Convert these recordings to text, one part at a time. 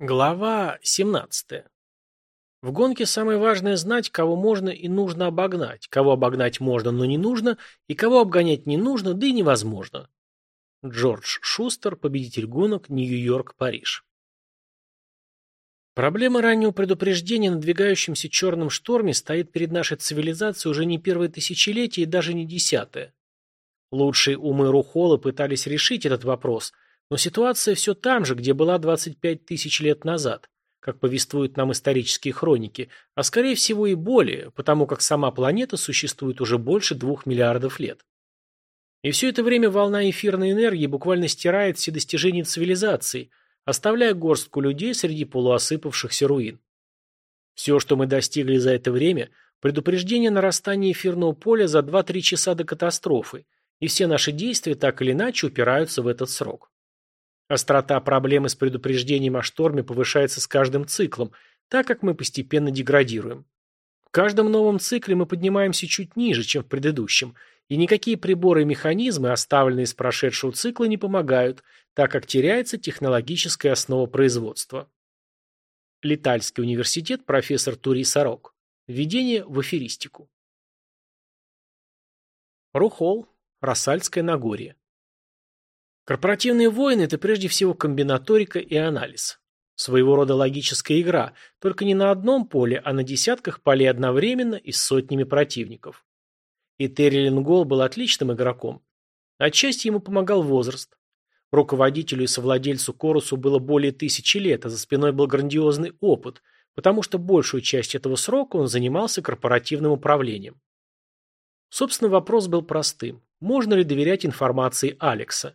Глава 17. В гонке самое важное знать, кого можно и нужно обогнать, кого обогнать можно, но не нужно, и кого обгонять не нужно, да и невозможно. Джордж Шустер, победитель гонок Нью-Йорк-Париж. Проблема раннего предупреждения о надвигающемся черном шторме стоит перед нашей цивилизацией уже не первое тысячелетие и даже не десятое. Лучшие умы Рухола пытались решить этот вопрос – но ситуация все там же, где была 25 тысяч лет назад, как повествуют нам исторические хроники, а скорее всего и более, потому как сама планета существует уже больше двух миллиардов лет. И все это время волна эфирной энергии буквально стирает все достижения цивилизации, оставляя горстку людей среди полуосыпавшихся руин. Все, что мы достигли за это время, предупреждение нарастания эфирного поля за 2-3 часа до катастрофы, и все наши действия так или иначе упираются в этот срок. Острота проблемы с предупреждением о шторме повышается с каждым циклом, так как мы постепенно деградируем. В каждом новом цикле мы поднимаемся чуть ниже, чем в предыдущем, и никакие приборы и механизмы, оставленные из прошедшего цикла, не помогают, так как теряется технологическая основа производства. Летальский университет, профессор Тури Сорок. Введение в аферистику. Рухол, Рассальское Нагорье. Корпоративные войны – это прежде всего комбинаторика и анализ. Своего рода логическая игра, только не на одном поле, а на десятках полей одновременно и с сотнями противников. И Терри Ленгол был отличным игроком. Отчасти ему помогал возраст. Руководителю и совладельцу Корусу было более тысячи лет, а за спиной был грандиозный опыт, потому что большую часть этого срока он занимался корпоративным управлением. Собственно, вопрос был простым. Можно ли доверять информации Алекса?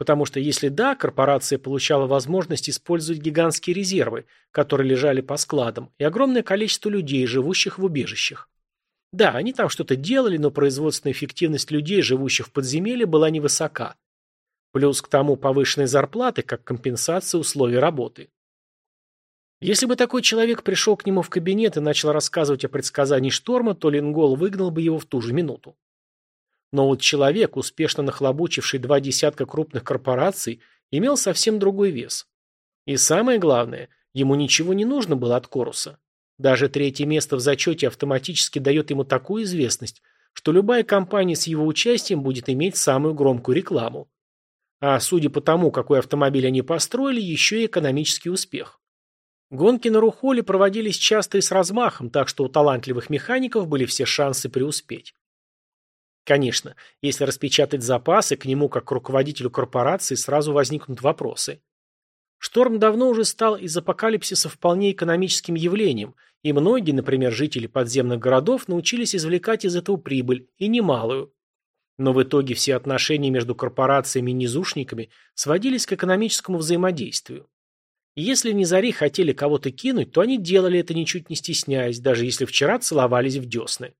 Потому что если да, корпорация получала возможность использовать гигантские резервы, которые лежали по складам, и огромное количество людей, живущих в убежищах. Да, они там что-то делали, но производственная эффективность людей, живущих в подземелье, была невысока. Плюс к тому повышенные зарплаты, как компенсация условий работы. Если бы такой человек пришел к нему в кабинет и начал рассказывать о предсказании шторма, то Ленгол выгнал бы его в ту же минуту. Но вот человек, успешно нахлобучивший два десятка крупных корпораций, имел совсем другой вес. И самое главное, ему ничего не нужно было от Коруса. Даже третье место в зачете автоматически дает ему такую известность, что любая компания с его участием будет иметь самую громкую рекламу. А судя по тому, какой автомобиль они построили, еще и экономический успех. Гонки на Рухоле проводились часто и с размахом, так что у талантливых механиков были все шансы преуспеть. Конечно, если распечатать запасы, к нему, как к руководителю корпорации, сразу возникнут вопросы. Шторм давно уже стал из апокалипсиса вполне экономическим явлением, и многие, например, жители подземных городов, научились извлекать из этого прибыль, и немалую. Но в итоге все отношения между корпорациями и низушниками сводились к экономическому взаимодействию. Если низари хотели кого-то кинуть, то они делали это ничуть не стесняясь, даже если вчера целовались в десны.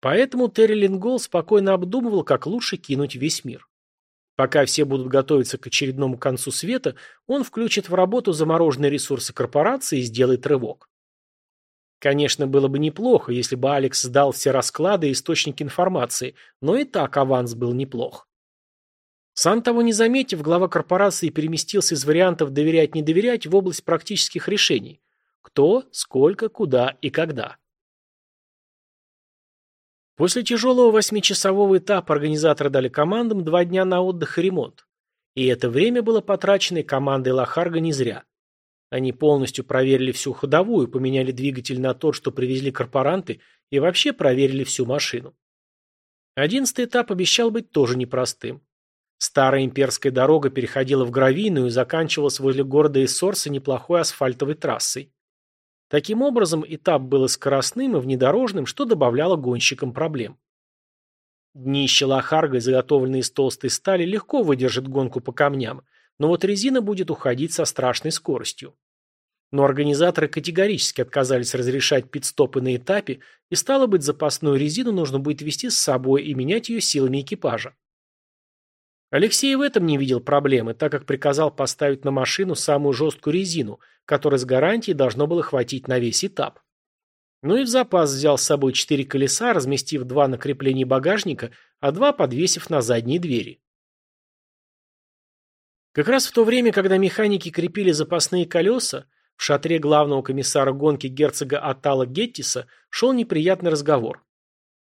Поэтому Терри Лингол спокойно обдумывал, как лучше кинуть весь мир. Пока все будут готовиться к очередному концу света, он включит в работу замороженные ресурсы корпорации и сделает рывок. Конечно, было бы неплохо, если бы Алекс сдал все расклады и источники информации, но и так аванс был неплох. Сам того не заметив, глава корпорации переместился из вариантов «доверять-не доверять» в область практических решений. Кто, сколько, куда и когда. После тяжелого восьмичасового этапа организаторы дали командам два дня на отдых и ремонт. И это время было потрачено командой Лохарга не зря. Они полностью проверили всю ходовую, поменяли двигатель на тот, что привезли корпоранты, и вообще проверили всю машину. Одиннадцатый этап обещал быть тоже непростым. Старая имперская дорога переходила в гравийную и заканчивалась возле города Иссорса неплохой асфальтовой трассой. Таким образом, этап был скоростным и внедорожным, что добавляло гонщикам проблем. Днище лохарга, изготовленное из толстой стали, легко выдержит гонку по камням, но вот резина будет уходить со страшной скоростью. Но организаторы категорически отказались разрешать пит-стопы на этапе, и стало быть, запасную резину нужно будет вести с собой и менять ее силами экипажа. Алексей в этом не видел проблемы, так как приказал поставить на машину самую жесткую резину, которой с гарантией должно было хватить на весь этап. Ну и в запас взял с собой четыре колеса, разместив два на креплении багажника, а два подвесив на задние двери. Как раз в то время, когда механики крепили запасные колеса, в шатре главного комиссара гонки герцога Атала Геттиса шел неприятный разговор.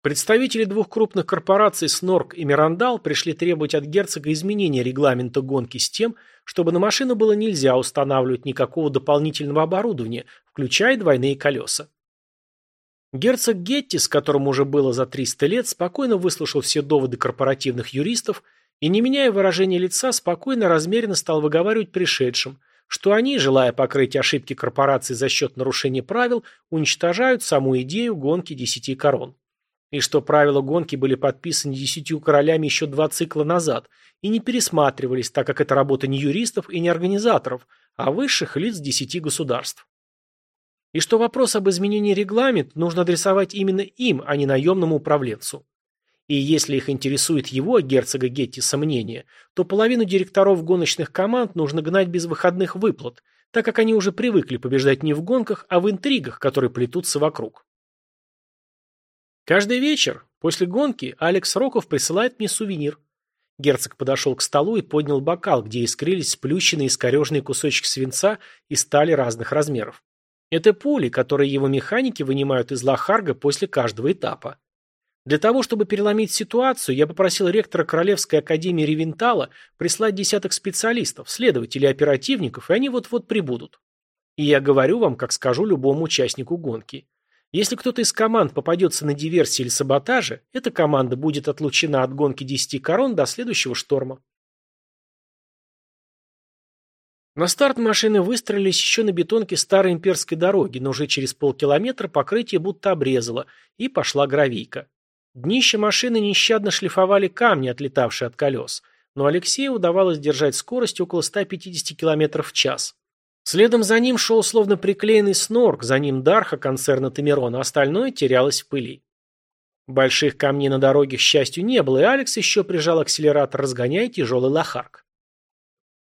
Представители двух крупных корпораций Снорк и Мирандал пришли требовать от герцога изменения регламента гонки с тем, чтобы на машину было нельзя устанавливать никакого дополнительного оборудования, включая двойные колеса. Герцог Геттис, которому уже было за 300 лет, спокойно выслушал все доводы корпоративных юристов и, не меняя выражения лица, спокойно размеренно стал выговаривать пришедшим, что они, желая покрыть ошибки корпорации за счет нарушения правил, уничтожают саму идею гонки десяти корон. И что правила гонки были подписаны десятью королями еще два цикла назад и не пересматривались, так как это работа не юристов и не организаторов, а высших лиц десяти государств. И что вопрос об изменении регламента нужно адресовать именно им, а не наемному управленцу. И если их интересует его, герцога Гетти, мнение, то половину директоров гоночных команд нужно гнать без выходных выплат, так как они уже привыкли побеждать не в гонках, а в интригах, которые плетутся вокруг. Каждый вечер, после гонки, Алекс Роков присылает мне сувенир. Герцог подошел к столу и поднял бокал, где искрились сплющенные искореженные кусочки свинца и стали разных размеров. Это пули, которые его механики вынимают из лохарга после каждого этапа. Для того, чтобы переломить ситуацию, я попросил ректора Королевской академии Ревентала прислать десяток специалистов, следователей, оперативников, и они вот-вот прибудут. И я говорю вам, как скажу любому участнику гонки. Если кто-то из команд попадется на диверсии или саботаже, эта команда будет отлучена от гонки 10 корон до следующего шторма. На старт машины выстроились еще на бетонке старой имперской дороги, но уже через полкилометра покрытие будто обрезало, и пошла гравийка. Днище машины нещадно шлифовали камни, отлетавшие от колес, но Алексею удавалось держать скорость около 150 км в час. Следом за ним шел словно приклеенный снорк, за ним Дарха концерна Тамерон, а остальное терялось в пыли. Больших камней на дороге, к счастью, не было, и Алекс еще прижал акселератор, разгоняя тяжелый лохарк.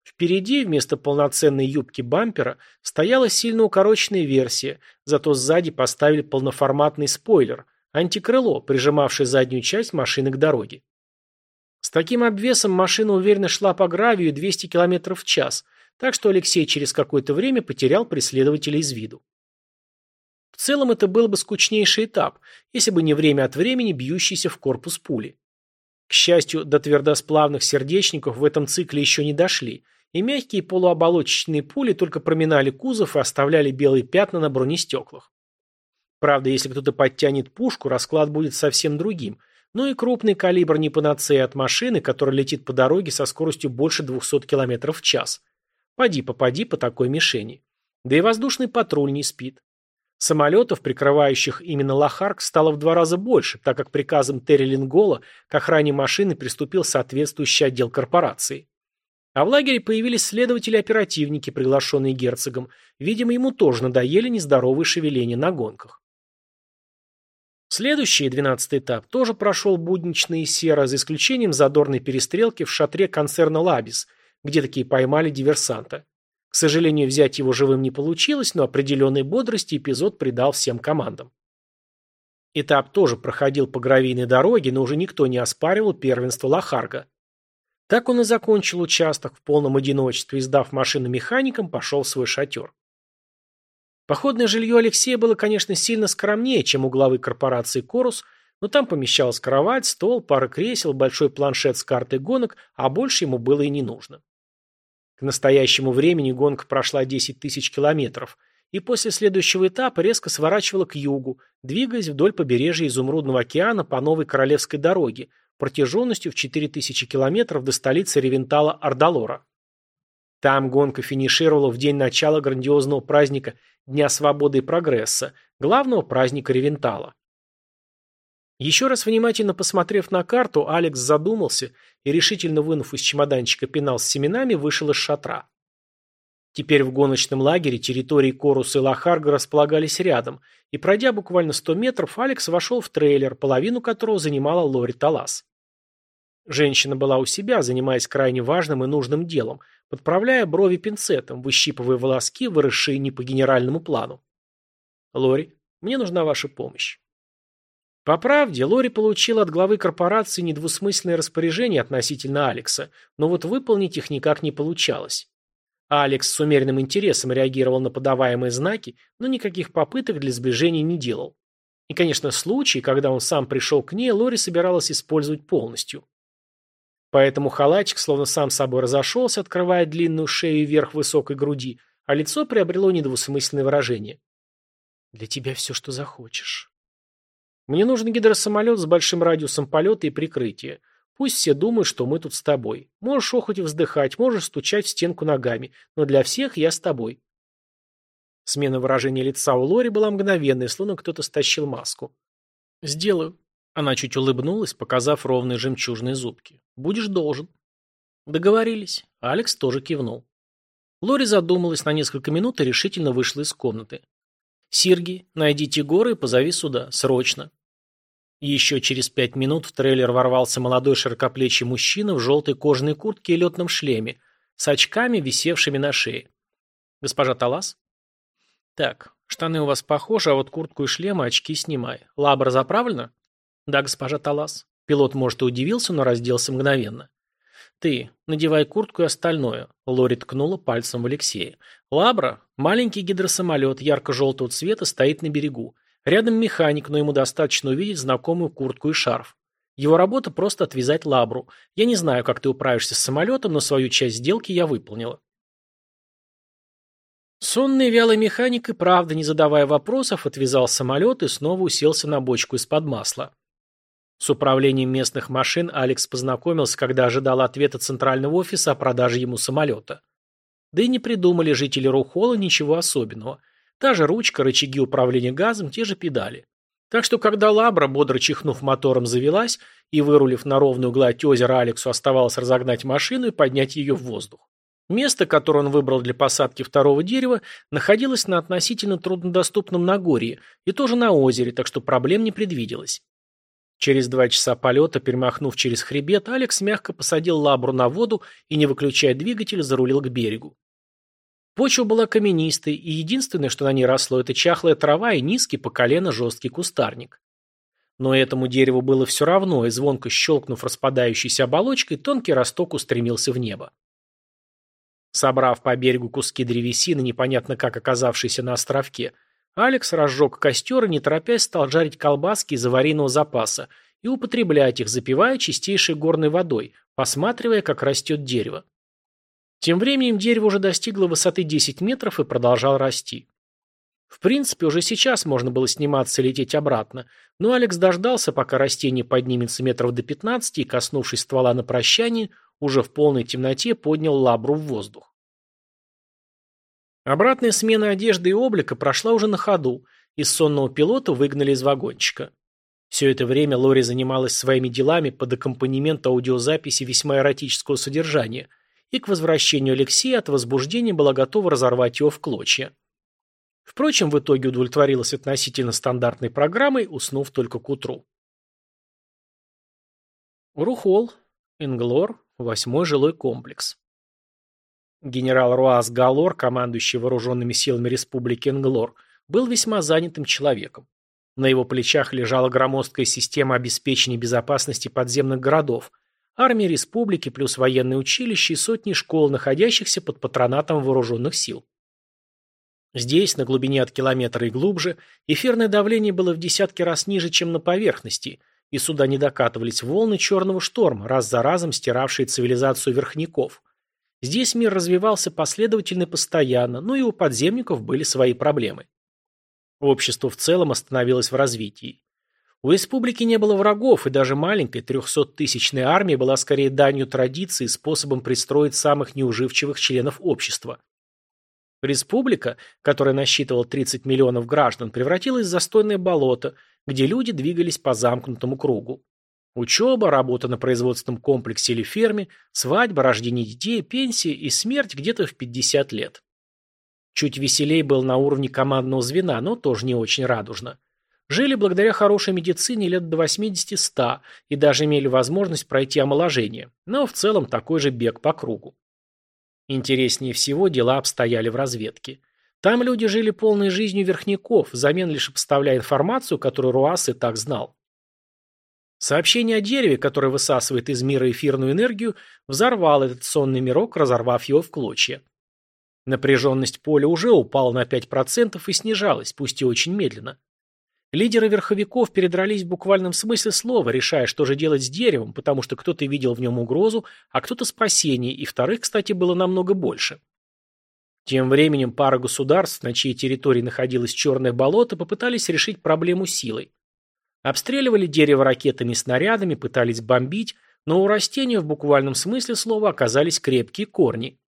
Впереди, вместо полноценной юбки бампера, стояла сильно укороченная версия, зато сзади поставили полноформатный спойлер – Антикрыло, прижимавшее заднюю часть машины к дороге. С таким обвесом машина уверенно шла по гравию 200 км в час, так что Алексей через какое-то время потерял преследователя из виду. В целом это был бы скучнейший этап, если бы не время от времени бьющийся в корпус пули. К счастью, до твердосплавных сердечников в этом цикле еще не дошли, и мягкие полуоболочечные пули только проминали кузов и оставляли белые пятна на бронестеклах. Правда, если кто-то подтянет пушку, расклад будет совсем другим. Но и крупный калибр не панацея от машины, которая летит по дороге со скоростью больше 200 км в час. Поди попади по такой мишени. Да и воздушный патруль не спит. Самолетов, прикрывающих именно Лохарк, стало в два раза больше, так как приказом Терри Лингола к охране машины приступил соответствующий отдел корпорации. А в лагере появились следователи-оперативники, приглашенные герцогом. Видимо, ему тоже надоели нездоровые шевеления на гонках. Следующий, двенадцатый этап, тоже прошел буднично и серо, за исключением задорной перестрелки в шатре концерна «Лабис», где такие поймали диверсанта. К сожалению, взять его живым не получилось, но определенной бодрости эпизод придал всем командам. Этап тоже проходил по гравийной дороге, но уже никто не оспаривал первенство Лохарга. Так он и закончил участок в полном одиночестве, сдав машину механикам, пошел в свой шатер. Походное жилье Алексея было, конечно, сильно скромнее, чем у главы корпорации «Корус», но там помещалась кровать, стол, пара кресел, большой планшет с картой гонок, а больше ему было и не нужно. К настоящему времени гонка прошла 10 тысяч километров, и после следующего этапа резко сворачивала к югу, двигаясь вдоль побережья Изумрудного океана по новой Королевской дороге, протяженностью в 4000 километров до столицы Ревентала Ардалора. Там гонка финишировала в день начала грандиозного праздника Дня свободы и прогресса, главного праздника Ревентала. Еще раз внимательно посмотрев на карту, Алекс задумался и, решительно вынув из чемоданчика пенал с семенами, вышел из шатра. Теперь в гоночном лагере территории Коруса и Лохарга располагались рядом, и, пройдя буквально 100 метров, Алекс вошел в трейлер, половину которого занимала Лори Талас. Женщина была у себя, занимаясь крайне важным и нужным делом, подправляя брови пинцетом, выщипывая волоски, выросшие не по генеральному плану. «Лори, мне нужна ваша помощь». По правде, Лори получил от главы корпорации недвусмысленные распоряжения относительно Алекса, но вот выполнить их никак не получалось. Алекс с умеренным интересом реагировал на подаваемые знаки, но никаких попыток для сближения не делал. И, конечно, случай, когда он сам пришел к ней, Лори собиралась использовать полностью. Поэтому халатик словно сам собой разошелся, открывая длинную шею вверх высокой груди, а лицо приобрело недвусмысленное выражение. «Для тебя все, что захочешь». «Мне нужен гидросамолет с большим радиусом полета и прикрытия. Пусть все думают, что мы тут с тобой. Можешь охоть и вздыхать, можешь стучать в стенку ногами, но для всех я с тобой». Смена выражения лица у Лори была мгновенной, словно кто-то стащил маску. «Сделаю». Она чуть улыбнулась, показав ровные жемчужные зубки. «Будешь должен». Договорились. Алекс тоже кивнул. Лори задумалась на несколько минут и решительно вышла из комнаты. «Сирги, найдите горы и позови сюда. Срочно». Еще через пять минут в трейлер ворвался молодой широкоплечий мужчина в желтой кожаной куртке и летном шлеме, с очками, висевшими на шее. «Госпожа Талас?» Так, штаны у вас похожи, а вот куртку и шлем и очки снимай. Лабра заправлена? Да, госпожа Талас. Пилот, может, и удивился, но разделся мгновенно. Ты, надевай куртку и остальное. Лори ткнула пальцем в Алексея. Лабра, маленький гидросамолет ярко-желтого цвета, стоит на берегу. Рядом механик, но ему достаточно увидеть знакомую куртку и шарф. Его работа просто отвязать лабру. Я не знаю, как ты управишься с самолетом, но свою часть сделки я выполнила. Сонный вялый механик и правда, не задавая вопросов, отвязал самолет и снова уселся на бочку из-под масла. С управлением местных машин Алекс познакомился, когда ожидал ответа центрального офиса о продаже ему самолета. Да и не придумали жители Рухола ничего особенного. Та же ручка, рычаги управления газом, те же педали. Так что, когда Лабра, бодро чихнув мотором, завелась и, вырулив на ровную гладь озера, Алексу оставалось разогнать машину и поднять ее в воздух. Место, которое он выбрал для посадки второго дерева, находилось на относительно труднодоступном Нагорье и тоже на озере, так что проблем не предвиделось. Через два часа полета, перемахнув через хребет, Алекс мягко посадил лабру на воду и, не выключая двигатель, зарулил к берегу. Почва была каменистой, и единственное, что на ней росло, это чахлая трава и низкий по колено жесткий кустарник. Но этому дереву было все равно, и звонко щелкнув распадающейся оболочкой, тонкий росток устремился в небо. Собрав по берегу куски древесины, непонятно как оказавшиеся на островке, Алекс разжег костер и, не торопясь, стал жарить колбаски из аварийного запаса и употреблять их, запивая чистейшей горной водой, посматривая, как растет дерево. Тем временем дерево уже достигло высоты 10 метров и продолжал расти. В принципе, уже сейчас можно было сниматься и лететь обратно, но Алекс дождался, пока растение поднимется метров до 15 и, коснувшись ствола на прощание, уже в полной темноте поднял лабру в воздух. Обратная смена одежды и облика прошла уже на ходу, и сонного пилота выгнали из вагончика. Все это время Лори занималась своими делами под аккомпанемент аудиозаписи весьма эротического содержания, и к возвращению Алексея от возбуждения была готова разорвать его в клочья. Впрочем, в итоге удовлетворилась относительно стандартной программой, уснув только к утру. Рухол, Инглор, Восьмой жилой комплекс. Генерал Руас Галор, командующий вооруженными силами Республики Энглор, был весьма занятым человеком. На его плечах лежала громоздкая система обеспечения безопасности подземных городов, армия республики плюс военное училище и сотни школ, находящихся под патронатом вооруженных сил. Здесь, на глубине от километра и глубже, эфирное давление было в десятки раз ниже, чем на поверхности – и сюда не докатывались волны черного шторма, раз за разом стиравшие цивилизацию верхников. Здесь мир развивался последовательно и постоянно, но и у подземников были свои проблемы. Общество в целом остановилось в развитии. У республики не было врагов, и даже маленькая трехсоттысячная армия была скорее данью традиции способом пристроить самых неуживчивых членов общества. Республика, которая насчитывала 30 миллионов граждан, превратилась в застойное болото, где люди двигались по замкнутому кругу. Учеба, работа на производственном комплексе или ферме, свадьба, рождение детей, пенсия и смерть где-то в 50 лет. Чуть веселей был на уровне командного звена, но тоже не очень радужно. Жили благодаря хорошей медицине лет до 80-100 и даже имели возможность пройти омоложение, но в целом такой же бег по кругу. Интереснее всего дела обстояли в разведке. Там люди жили полной жизнью верхняков, взамен лишь поставляя информацию, которую Руас и так знал. Сообщение о дереве, которое высасывает из мира эфирную энергию, взорвало этот сонный мирок, разорвав его в клочья. Напряженность поля уже упала на 5% и снижалась, пусть и очень медленно. Лидеры верховиков передрались в буквальном смысле слова, решая, что же делать с деревом, потому что кто-то видел в нем угрозу, а кто-то спасение, и вторых, кстати, было намного больше. Тем временем пара государств, на чьей территории находилось черное болото, попытались решить проблему силой. Обстреливали дерево ракетами и снарядами, пытались бомбить, но у растения в буквальном смысле слова оказались крепкие корни.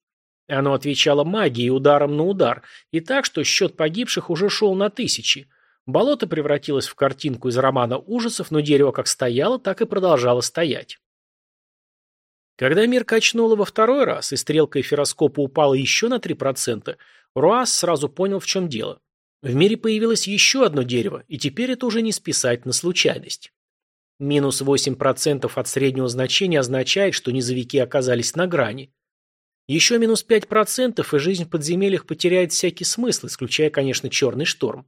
Оно отвечало магией ударом на удар, и так, что счет погибших уже шел на тысячи. Болото превратилось в картинку из романа ужасов, но дерево как стояло, так и продолжало стоять. Когда мир качнуло во второй раз, и стрелка эфироскопа упала еще на 3%, Руас сразу понял, в чем дело. В мире появилось еще одно дерево, и теперь это уже не списать на случайность. Минус 8% от среднего значения означает, что низовики оказались на грани. Еще минус 5% и жизнь в подземельях потеряет всякий смысл, исключая, конечно, черный шторм.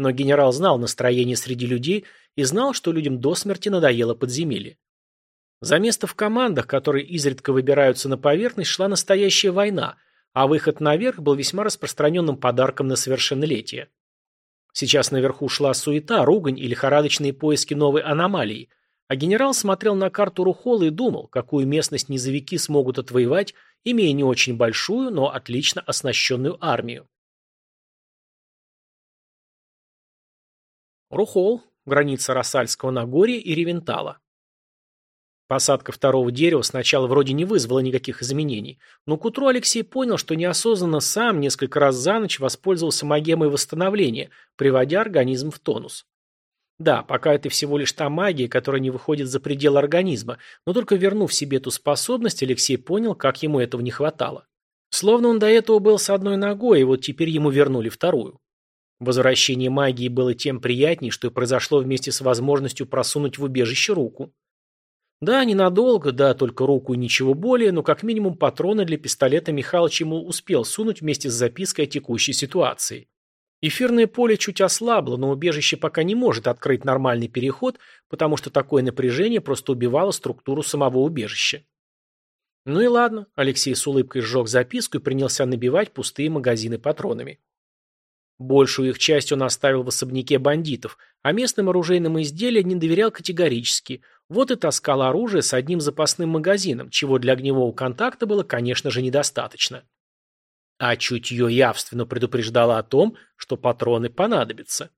Но генерал знал настроение среди людей и знал, что людям до смерти надоело подземелье. За место в командах, которые изредка выбираются на поверхность, шла настоящая война, а выход наверх был весьма распространенным подарком на совершеннолетие. Сейчас наверху шла суета, ругань и лихорадочные поиски новой аномалии, а генерал смотрел на карту Рухола и думал, какую местность низовики смогут отвоевать, имея не очень большую, но отлично оснащенную армию. Рухол, граница Рассальского Нагорья и Ревентала. Посадка второго дерева сначала вроде не вызвала никаких изменений, но к утру Алексей понял, что неосознанно сам несколько раз за ночь воспользовался магемой восстановления, приводя организм в тонус. Да, пока это всего лишь та магия, которая не выходит за пределы организма, но только вернув себе эту способность, Алексей понял, как ему этого не хватало. Словно он до этого был с одной ногой, и вот теперь ему вернули вторую. Возвращение магии было тем приятней, что и произошло вместе с возможностью просунуть в убежище руку. Да, ненадолго, да, только руку и ничего более, но как минимум патроны для пистолета Михалыч ему успел сунуть вместе с запиской о текущей ситуации. Эфирное поле чуть ослабло, но убежище пока не может открыть нормальный переход, потому что такое напряжение просто убивало структуру самого убежища. Ну и ладно, Алексей с улыбкой сжег записку и принялся набивать пустые магазины патронами. Большую их часть он оставил в особняке бандитов, а местным оружейным изделиям не доверял категорически. Вот и таскал оружие с одним запасным магазином, чего для огневого контакта было, конечно же, недостаточно. А чутье явственно предупреждало о том, что патроны понадобятся.